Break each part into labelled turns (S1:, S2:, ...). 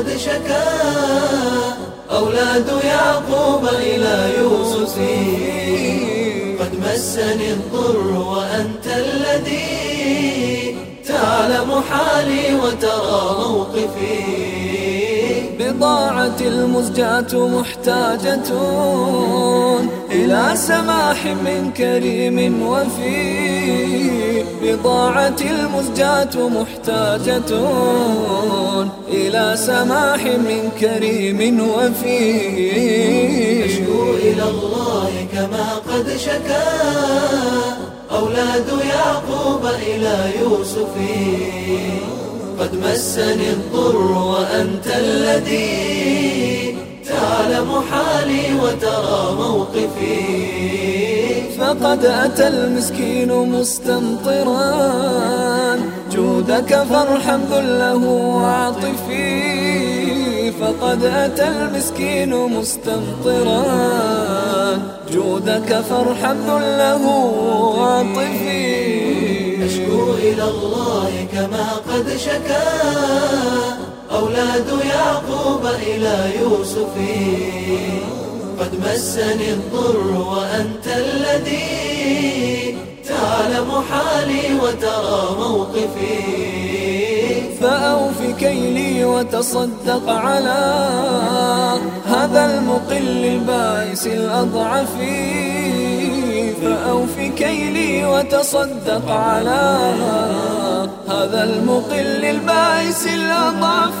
S1: قد شكا. أولاد يعقوب إلى يوسف. قد مسني الضر وأنت الذي تعلم حالي وترى موقفي.
S2: بضاعة المزجاة محتاجة إلى سماح من كريم وفي بضاعة المزجاة محتاجة إلى سماح من كريم وفي
S1: أشكو إلى الله كما قد شكا. أولاد يعقوب إلى يوسف. قد مسني الضر الذي تعلم حالي وترى موقفي.
S2: فقد أتى المسكين مستمطرا. جودك فارحم ذله وعاطفي فقد أتى المسكين مستمطرا. جودك فارحم ذله وعاطفي
S1: أشكو إلى الله كما قد شكا. يعقوب إلى يوسف. قد مسني الضر وأنت الذي تعلم حالي وترى موقفي.
S2: فأوف كيلي وتصدق على هذا المقل البائس الأضعف. فأوف كيلي وتصدق على هذا المقل البائس الأضعف.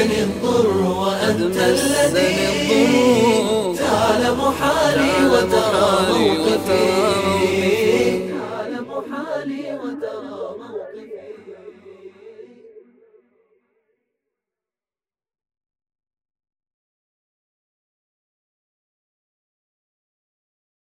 S1: مسني الضر وأنت الذي تعلم حالي وترى موقفي. تعلم حالي وترى